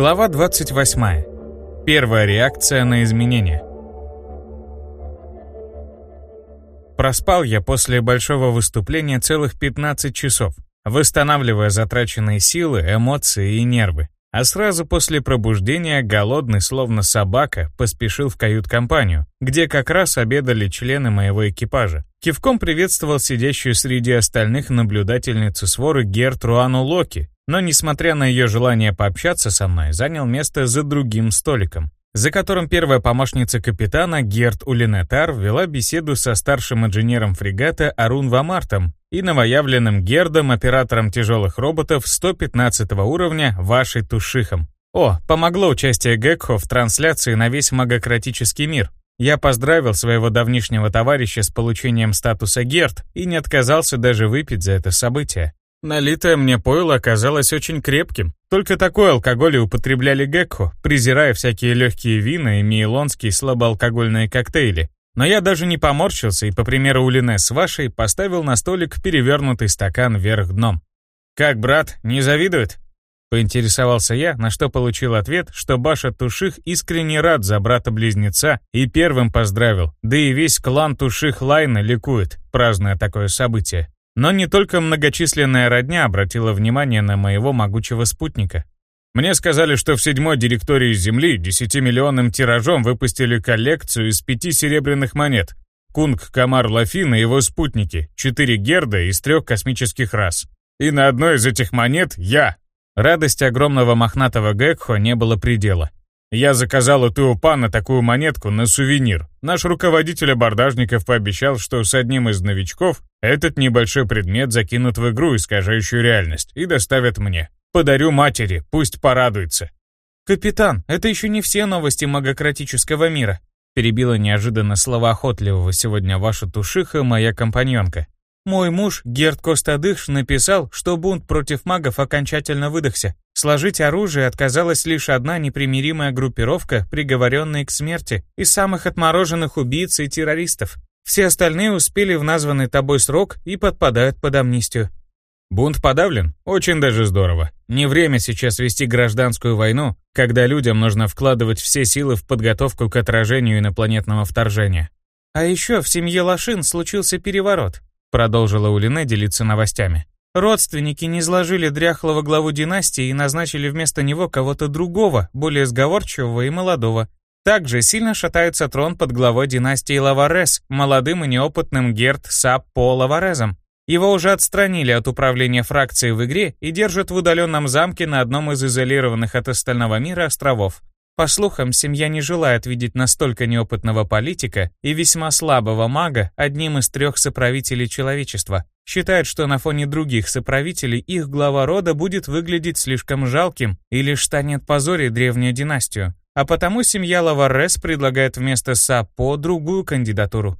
Глава 28. Первая реакция на изменения. Проспал я после большого выступления целых 15 часов, восстанавливая затраченные силы, эмоции и нервы. А сразу после пробуждения, голодный, словно собака, поспешил в кают-компанию, где как раз обедали члены моего экипажа. Кивком приветствовал сидящую среди остальных наблюдательницу своры Гертруану Локи, но, несмотря на ее желание пообщаться со мной, занял место за другим столиком, за которым первая помощница капитана Герт Улинетар вела беседу со старшим инженером фрегата Арун Вамартом и новоявленным Гердом, оператором тяжелых роботов 115 уровня Вашей Тушихом. О, помогло участие Гекхо в трансляции на весь магократический мир. Я поздравил своего давнишнего товарища с получением статуса Герд и не отказался даже выпить за это событие. Налитое мне пойло оказалось очень крепким. Только такой алкоголь и употребляли Гекхо, презирая всякие легкие вина и мейлонские слабоалкогольные коктейли. Но я даже не поморщился и, по примеру Улине с вашей, поставил на столик перевернутый стакан вверх дном. «Как, брат, не завидует?» Поинтересовался я, на что получил ответ, что Баша Туших искренне рад за брата-близнеца и первым поздравил, да и весь клан Туших Лайна ликует, празднуя такое событие. Но не только многочисленная родня обратила внимание на моего могучего спутника. Мне сказали, что в седьмой директории Земли 10-миллионным тиражом выпустили коллекцию из пяти серебряных монет. Кунг Камар Лафин и его спутники, четыре герда из трех космических рас. И на одной из этих монет я. Радости огромного мохнатого Гекхо не было предела. Я заказал у Туопана такую монетку на сувенир. Наш руководитель абордажников пообещал, что с одним из новичков этот небольшой предмет закинут в игру, искажающую реальность, и доставят мне. Подарю матери, пусть порадуется. «Капитан, это еще не все новости магократического мира», перебила неожиданно словоохотливого сегодня ваша тушиха моя компаньонка. Мой муж, Герд Костадыш, написал, что бунт против магов окончательно выдохся. Сложить оружие отказалась лишь одна непримиримая группировка, приговоренная к смерти, из самых отмороженных убийц и террористов. Все остальные успели в названный тобой срок и подпадают под амнистию. Бунт подавлен? Очень даже здорово. Не время сейчас вести гражданскую войну, когда людям нужно вкладывать все силы в подготовку к отражению инопланетного вторжения. А еще в семье Лошин случился переворот. Продолжила Улине делиться новостями. Родственники не сложили дряхлого главу династии и назначили вместо него кого-то другого, более сговорчивого и молодого. Также сильно шатается трон под главой династии Лаварес, молодым и неопытным Герт Саппо Лаварезом. Его уже отстранили от управления фракцией в игре и держат в удаленном замке на одном из изолированных от остального мира островов. По слухам, семья не желает видеть настолько неопытного политика и весьма слабого мага одним из трех соправителей человечества. Считает, что на фоне других соправителей их глава рода будет выглядеть слишком жалким и лишь станет позорить древнюю династию. А потому семья Лаварес предлагает вместо Сапо другую кандидатуру.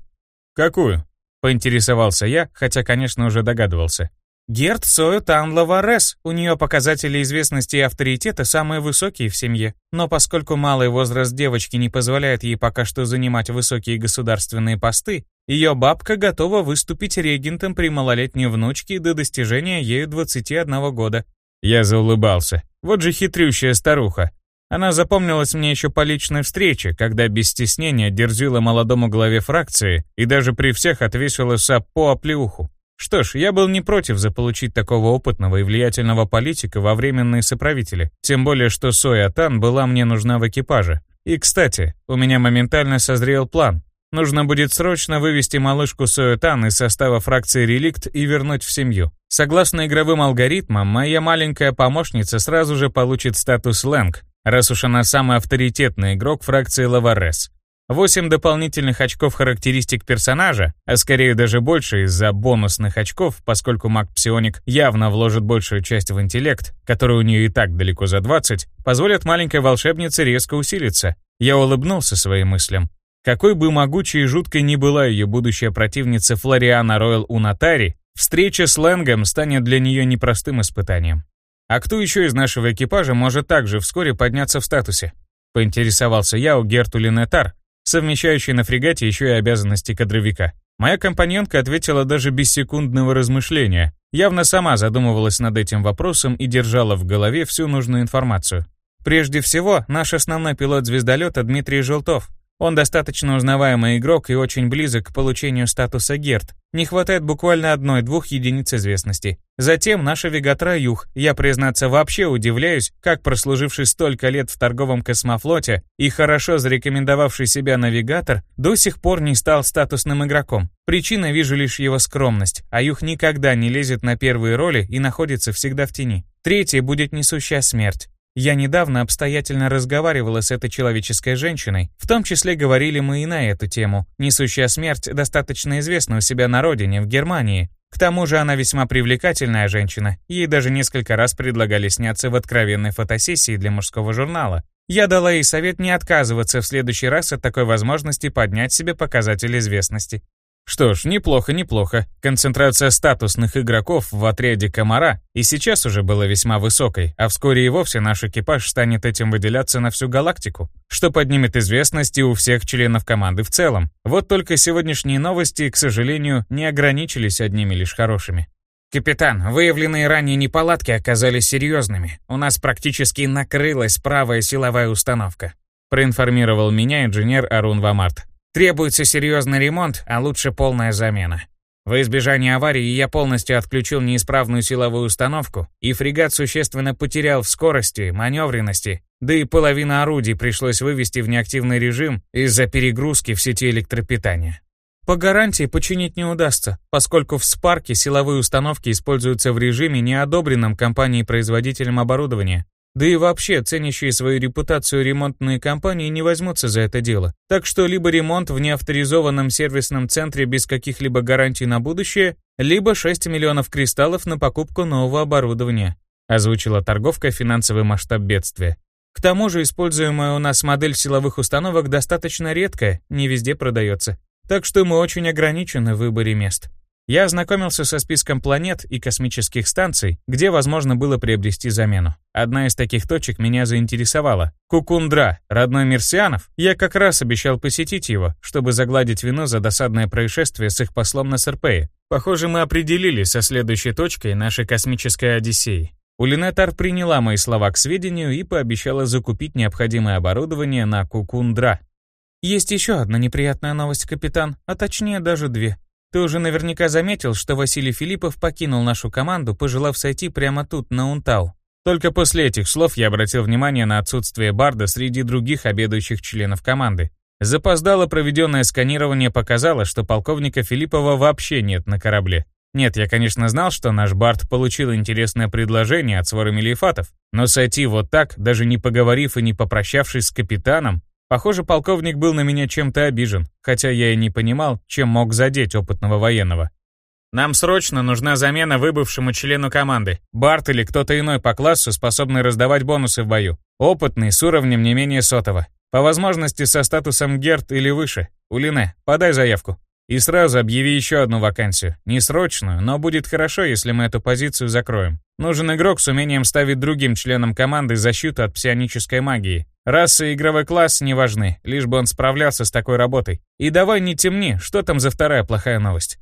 «Какую?» — поинтересовался я, хотя, конечно, уже догадывался. Герт Сою Тан Лаварес. У нее показатели известности и авторитета самые высокие в семье. Но поскольку малый возраст девочки не позволяет ей пока что занимать высокие государственные посты, ее бабка готова выступить регентом при малолетней внучке до достижения ею 21 года. Я заулыбался. Вот же хитрющая старуха. Она запомнилась мне еще по личной встрече, когда без стеснения дерзила молодому главе фракции и даже при всех отвесила саппо оплеуху. Что ж, я был не против заполучить такого опытного и влиятельного политика во временные соправители, тем более что Соя Тан была мне нужна в экипаже. И, кстати, у меня моментально созрел план. Нужно будет срочно вывести малышку Сою Тан из состава фракции «Реликт» и вернуть в семью. Согласно игровым алгоритмам, моя маленькая помощница сразу же получит статус Лэнг, раз уж она самый авторитетный игрок фракции Лаварес. 8 дополнительных очков характеристик персонажа, а скорее даже больше из-за бонусных очков, поскольку маг-псионик явно вложит большую часть в интеллект, который у нее и так далеко за 20, позволят маленькой волшебнице резко усилиться. Я улыбнулся своим мыслям. Какой бы могучей и жуткой ни была ее будущая противница Флориана Ройл Унатари, встреча с Лэнгом станет для нее непростым испытанием. А кто еще из нашего экипажа может также вскоре подняться в статусе? Поинтересовался я у Гертули Нетар, совмещающий на фрегате еще и обязанности кадровика. Моя компаньонка ответила даже без секундного размышления, явно сама задумывалась над этим вопросом и держала в голове всю нужную информацию. Прежде всего, наш основной пилот звездолета Дмитрий Желтов. Он достаточно узнаваемый игрок и очень близок к получению статуса Герд. Не хватает буквально одной-двух единиц известности. Затем наша Вегатра Юх. Я, признаться, вообще удивляюсь, как прослуживший столько лет в торговом космофлоте и хорошо зарекомендовавший себя навигатор до сих пор не стал статусным игроком. Причина вижу лишь его скромность, а Юх никогда не лезет на первые роли и находится всегда в тени. Третий будет несущая смерть. Я недавно обстоятельно разговаривала с этой человеческой женщиной, в том числе говорили мы и на эту тему. Несущая смерть достаточно известна у себя на родине, в Германии. К тому же она весьма привлекательная женщина, ей даже несколько раз предлагали сняться в откровенной фотосессии для мужского журнала. Я дала ей совет не отказываться в следующий раз от такой возможности поднять себе показатель известности. Что ж, неплохо, неплохо. Концентрация статусных игроков в отряде «Комара» и сейчас уже была весьма высокой, а вскоре и вовсе наш экипаж станет этим выделяться на всю галактику, что поднимет известность и у всех членов команды в целом. Вот только сегодняшние новости, к сожалению, не ограничились одними лишь хорошими. «Капитан, выявленные ранее неполадки оказались серьезными. У нас практически накрылась правая силовая установка», проинформировал меня инженер Арун Вамарт. Требуется серьезный ремонт, а лучше полная замена. Во избежание аварии я полностью отключил неисправную силовую установку, и фрегат существенно потерял в скорости, маневренности, да и половина орудий пришлось вывести в неактивный режим из-за перегрузки в сети электропитания. По гарантии починить не удастся, поскольку в Спарке силовые установки используются в режиме, не одобренном компанией-производителем оборудования, да и вообще, ценящие свою репутацию ремонтные компании не возьмутся за это дело. Так что либо ремонт в неавторизованном сервисном центре без каких-либо гарантий на будущее, либо 6 миллионов кристаллов на покупку нового оборудования, озвучила торговка финансовый масштаб бедствия. К тому же используемая у нас модель силовых установок достаточно редкая, не везде продается. Так что мы очень ограничены в выборе мест. Я ознакомился со списком планет и космических станций, где возможно было приобрести замену. Одна из таких точек меня заинтересовала. Кукундра, родной Мерсианов. Я как раз обещал посетить его, чтобы загладить вину за досадное происшествие с их послом на Серпее. Похоже, мы определились со следующей точкой нашей космической Одиссеи. Улинетар приняла мои слова к сведению и пообещала закупить необходимое оборудование на Кукундра. Есть еще одна неприятная новость, капитан, а точнее даже две. Ты уже наверняка заметил, что Василий Филиппов покинул нашу команду, пожелав сойти прямо тут, на Унтау. Только после этих слов я обратил внимание на отсутствие Барда среди других обедающих членов команды. Запоздало проведенное сканирование показало, что полковника Филиппова вообще нет на корабле. Нет, я, конечно, знал, что наш Бард получил интересное предложение от свора Мелифатов, но сойти вот так, даже не поговорив и не попрощавшись с капитаном, Похоже, полковник был на меня чем-то обижен, хотя я и не понимал, чем мог задеть опытного военного. Нам срочно нужна замена выбывшему члену команды. Барт или кто-то иной по классу, способный раздавать бонусы в бою. Опытный, с уровнем не менее сотого. По возможности со статусом Герт или выше. Улине, подай заявку. И сразу объяви еще одну вакансию. Не срочную, но будет хорошо, если мы эту позицию закроем. Нужен игрок с умением ставить другим членам команды защиту от псионической магии. Раса и игровой класс не важны, лишь бы он справлялся с такой работой. И давай не темни, что там за вторая плохая новость?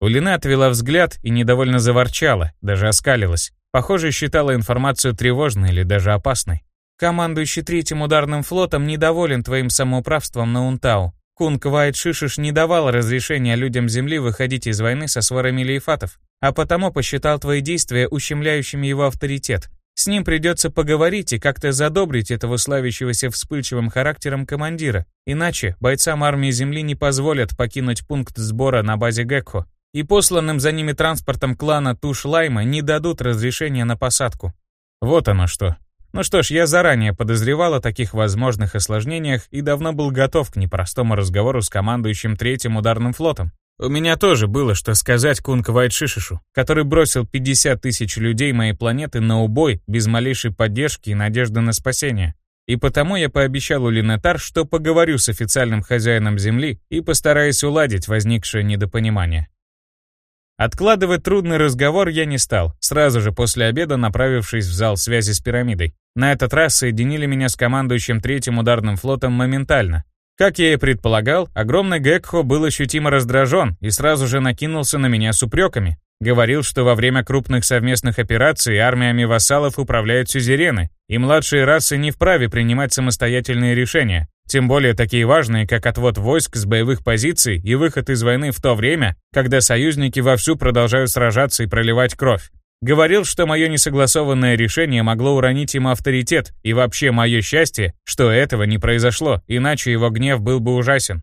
Улина отвела взгляд и недовольно заворчала, даже оскалилась. Похоже, считала информацию тревожной или даже опасной. Командующий третьим ударным флотом недоволен твоим самоуправством на Унтау. Кунг Вайт Шишиш не давал разрешения людям Земли выходить из войны со сварами лейфатов, а потому посчитал твои действия ущемляющими его авторитет. С ним придется поговорить и как-то задобрить этого славящегося вспыльчивым характером командира. Иначе бойцам армии Земли не позволят покинуть пункт сбора на базе Гекхо. И посланным за ними транспортом клана Туш-Лайма не дадут разрешения на посадку. Вот оно что. Ну что ж, я заранее подозревал о таких возможных осложнениях и давно был готов к непростому разговору с командующим третьим ударным флотом. У меня тоже было что сказать Кунг Вайтшишишу, который бросил 50 тысяч людей моей планеты на убой без малейшей поддержки и надежды на спасение. И потому я пообещал у Линетар, что поговорю с официальным хозяином Земли и постараюсь уладить возникшее недопонимание. Откладывать трудный разговор я не стал, сразу же после обеда направившись в зал связи с пирамидой. На этот раз соединили меня с командующим третьим ударным флотом моментально, как я и предполагал, огромный Гекхо был ощутимо раздражен и сразу же накинулся на меня с упреками. Говорил, что во время крупных совместных операций армиями вассалов управляют сюзерены, и младшие расы не вправе принимать самостоятельные решения, тем более такие важные, как отвод войск с боевых позиций и выход из войны в то время, когда союзники вовсю продолжают сражаться и проливать кровь. Говорил, что мое несогласованное решение могло уронить ему авторитет, и вообще мое счастье, что этого не произошло, иначе его гнев был бы ужасен.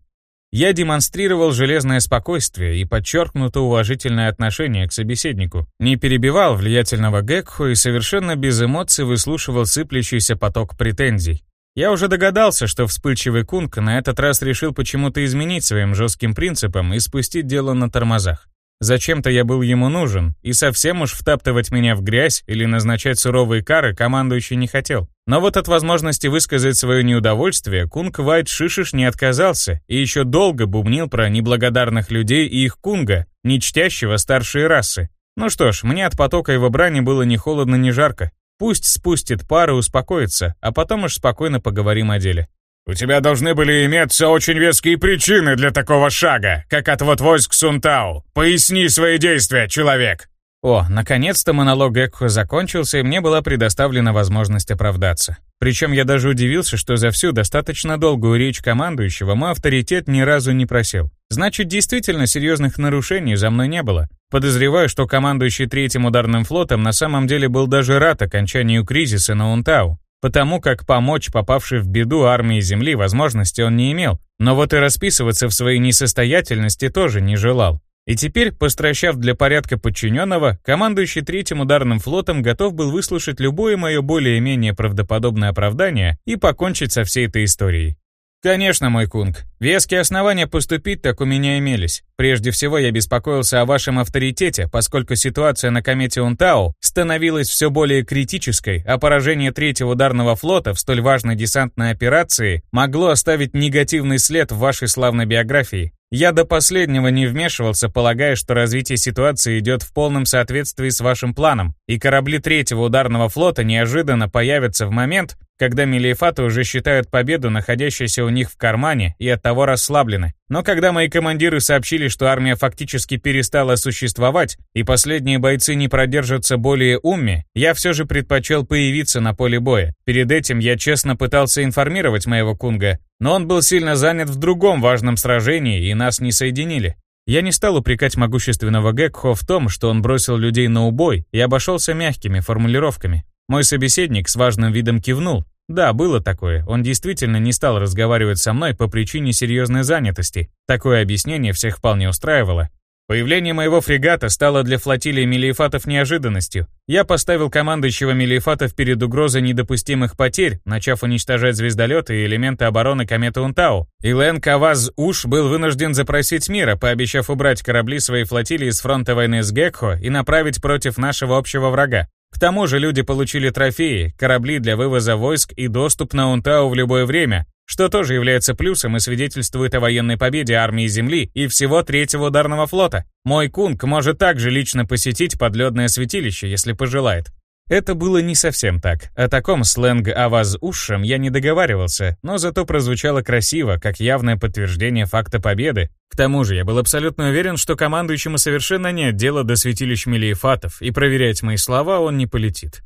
Я демонстрировал железное спокойствие и подчеркнуто уважительное отношение к собеседнику, не перебивал влиятельного Гекху и совершенно без эмоций выслушивал сыплющийся поток претензий. Я уже догадался, что вспыльчивый Кунг на этот раз решил почему-то изменить своим жестким принципам и спустить дело на тормозах. Зачем-то я был ему нужен, и совсем уж втаптывать меня в грязь или назначать суровые кары командующий не хотел. Но вот от возможности высказать свое неудовольствие Кунг Вайт Шишиш не отказался и еще долго бубнил про неблагодарных людей и их кунга, не чтящего старшие расы. Ну что ж, мне от потока его брани было ни холодно, ни жарко. Пусть спустит пар и успокоится, а потом уж спокойно поговорим о деле. «У тебя должны были иметься очень веские причины для такого шага, как отвод войск Сунтау. Поясни свои действия, человек!» О, наконец-то монолог Экхо закончился, и мне была предоставлена возможность оправдаться. Причем я даже удивился, что за всю достаточно долгую речь командующего мой авторитет ни разу не просел. Значит, действительно серьезных нарушений за мной не было. Подозреваю, что командующий третьим ударным флотом на самом деле был даже рад окончанию кризиса на Унтау потому как помочь попавшей в беду армии Земли возможности он не имел, но вот и расписываться в своей несостоятельности тоже не желал. И теперь, постращав для порядка подчиненного, командующий третьим ударным флотом готов был выслушать любое мое более-менее правдоподобное оправдание и покончить со всей этой историей. «Конечно, мой кунг. Веские основания поступить так у меня имелись. Прежде всего я беспокоился о вашем авторитете, поскольку ситуация на комете Унтау становилась все более критической, а поражение третьего ударного флота в столь важной десантной операции могло оставить негативный след в вашей славной биографии. Я до последнего не вмешивался, полагая, что развитие ситуации идет в полном соответствии с вашим планом, и корабли третьего ударного флота неожиданно появятся в момент, когда Мелиефаты уже считают победу, находящуюся у них в кармане, и оттого расслаблены. Но когда мои командиры сообщили, что армия фактически перестала существовать, и последние бойцы не продержатся более умми, я все же предпочел появиться на поле боя. Перед этим я честно пытался информировать моего кунга, но он был сильно занят в другом важном сражении, и нас не соединили. Я не стал упрекать могущественного Гекхо в том, что он бросил людей на убой и обошелся мягкими формулировками. Мой собеседник с важным видом кивнул, да, было такое. Он действительно не стал разговаривать со мной по причине серьезной занятости. Такое объяснение всех вполне устраивало. Появление моего фрегата стало для флотилии Мелиефатов неожиданностью. Я поставил командующего Мелиефатов перед угрозой недопустимых потерь, начав уничтожать звездолеты и элементы обороны кометы Унтау. И Лэн Каваз Уш был вынужден запросить мира, пообещав убрать корабли своей флотилии с фронта войны с Гекхо и направить против нашего общего врага. К тому же люди получили трофеи, корабли для вывоза войск и доступ на Унтау в любое время, что тоже является плюсом и свидетельствует о военной победе армии Земли и всего третьего ударного флота. Мой Кунг может также лично посетить подледное святилище, если пожелает. Это было не совсем так. О таком сленг «аваз ушем» я не договаривался, но зато прозвучало красиво, как явное подтверждение факта победы. К тому же я был абсолютно уверен, что командующему совершенно нет дела до святилищ Мелиефатов, и проверять мои слова он не полетит.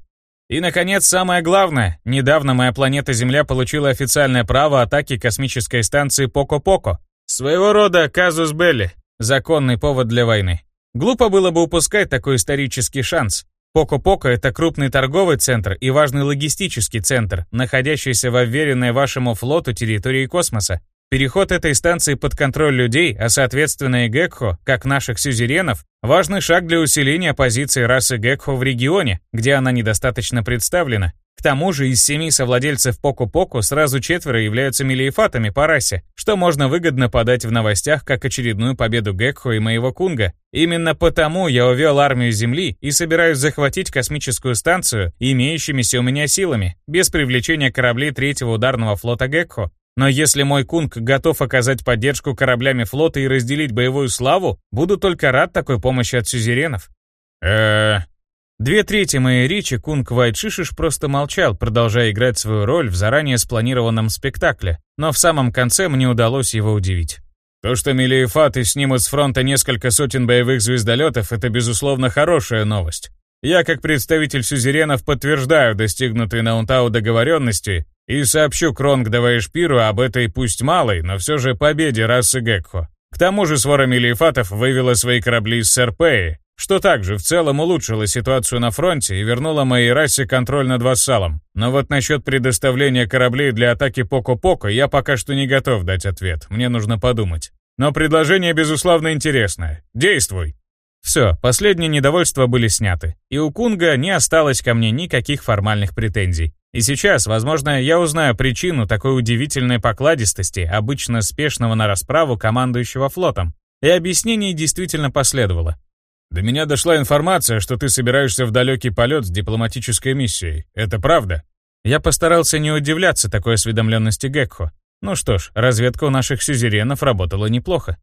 И, наконец, самое главное. Недавно моя планета Земля получила официальное право атаки космической станции Поко-Поко. Своего рода казус белли. Законный повод для войны. Глупо было бы упускать такой исторический шанс. Поко-Поко — это крупный торговый центр и важный логистический центр, находящийся в уверенной вашему флоту территории космоса. Переход этой станции под контроль людей, а соответственно и Гекхо, как наших сюзеренов, важный шаг для усиления позиции расы Гекхо в регионе, где она недостаточно представлена. К тому же из семи совладельцев Поку-Поку сразу четверо являются мелиефатами по расе, что можно выгодно подать в новостях как очередную победу Гекхо и моего Кунга. Именно потому я увел армию Земли и собираюсь захватить космическую станцию имеющимися у меня силами, без привлечения кораблей третьего ударного флота Гекхо. Но если мой Кунг готов оказать поддержку кораблями флота и разделить боевую славу, буду только рад такой помощи от сюзеренов. э Две трети моей речи Кунг Вайтшишиш просто молчал, продолжая играть свою роль в заранее спланированном спектакле, но в самом конце мне удалось его удивить. То, что Мелиефаты снимут с фронта несколько сотен боевых звездолетов, это, безусловно, хорошая новость. Я, как представитель сюзеренов, подтверждаю достигнутые на Унтау договоренности и сообщу Кронг Даваишпиру об этой пусть малой, но все же победе расы Гекхо. К тому же свора Мелиефатов вывела свои корабли из Серпеи, что также в целом улучшило ситуацию на фронте и вернуло моей расе контроль над вассалом. Но вот насчет предоставления кораблей для атаки Поко-Поко я пока что не готов дать ответ, мне нужно подумать. Но предложение, безусловно, интересное. Действуй! Все, последние недовольства были сняты, и у Кунга не осталось ко мне никаких формальных претензий. И сейчас, возможно, я узнаю причину такой удивительной покладистости, обычно спешного на расправу командующего флотом. И объяснение действительно последовало. До меня дошла информация, что ты собираешься в далекий полет с дипломатической миссией. Это правда? Я постарался не удивляться такой осведомленности Гекхо. Ну что ж, разведка у наших сюзеренов работала неплохо.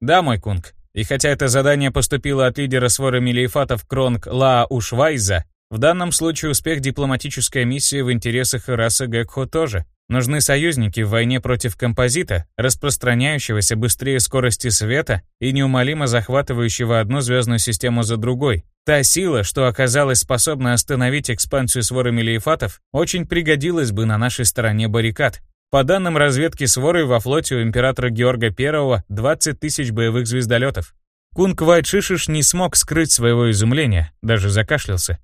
Да, мой кунг. И хотя это задание поступило от лидера своры Мелиефатов Кронг Лаа Ушвайза, в данном случае успех дипломатической миссии в интересах расы Гекхо тоже. Нужны союзники в войне против композита, распространяющегося быстрее скорости света и неумолимо захватывающего одну звездную систему за другой. Та сила, что оказалась способна остановить экспансию своры Мелиефатов, очень пригодилась бы на нашей стороне баррикад. По данным разведки своры, во флоте у императора Георга I 20 тысяч боевых звездолетов. Кунг Вайт Шишиш не смог скрыть своего изумления, даже закашлялся.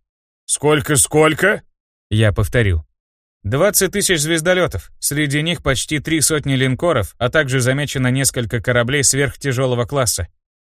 «Сколько-сколько?» Я повторил. 20 тысяч звездолетов, среди них почти три сотни линкоров, а также замечено несколько кораблей сверхтяжелого класса.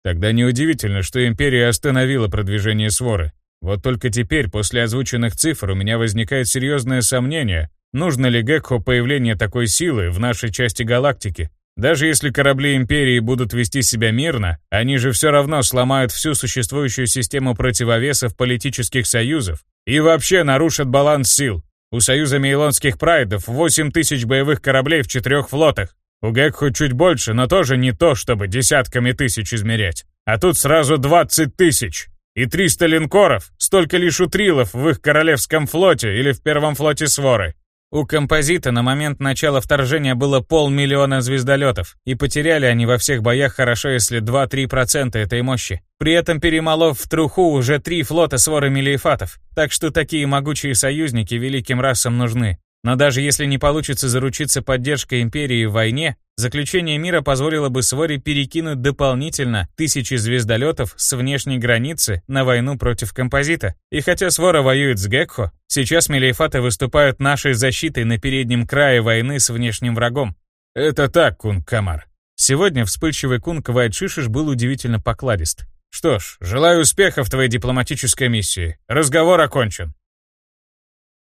Тогда неудивительно, что Империя остановила продвижение своры. Вот только теперь, после озвученных цифр, у меня возникает серьезное сомнение, нужно ли Гекхо появление такой силы в нашей части галактики. Даже если корабли Империи будут вести себя мирно, они же все равно сломают всю существующую систему противовесов политических союзов и вообще нарушат баланс сил. У Союза Мейлонских Прайдов 8 тысяч боевых кораблей в четырех флотах. У Гекху чуть больше, но тоже не то, чтобы десятками тысяч измерять. А тут сразу 20 тысяч. И 300 линкоров, столько лишь у трилов в их королевском флоте или в первом флоте Своры. У композита на момент начала вторжения было полмиллиона звездолетов, и потеряли они во всех боях хорошо, если 2-3% этой мощи. При этом перемолов в труху уже три флота своры мелиефатов, так что такие могучие союзники великим расам нужны. Но даже если не получится заручиться поддержкой Империи в войне, заключение мира позволило бы Своре перекинуть дополнительно тысячи звездолетов с внешней границы на войну против композита. И хотя Свора воюет с Гекхо, сейчас Мелиефаты выступают нашей защитой на переднем крае войны с внешним врагом. Это так, Кунг Камар. Сегодня вспыльчивый Кунг Вайтшишиш был удивительно покладист. Что ж, желаю успеха в твоей дипломатической миссии. Разговор окончен.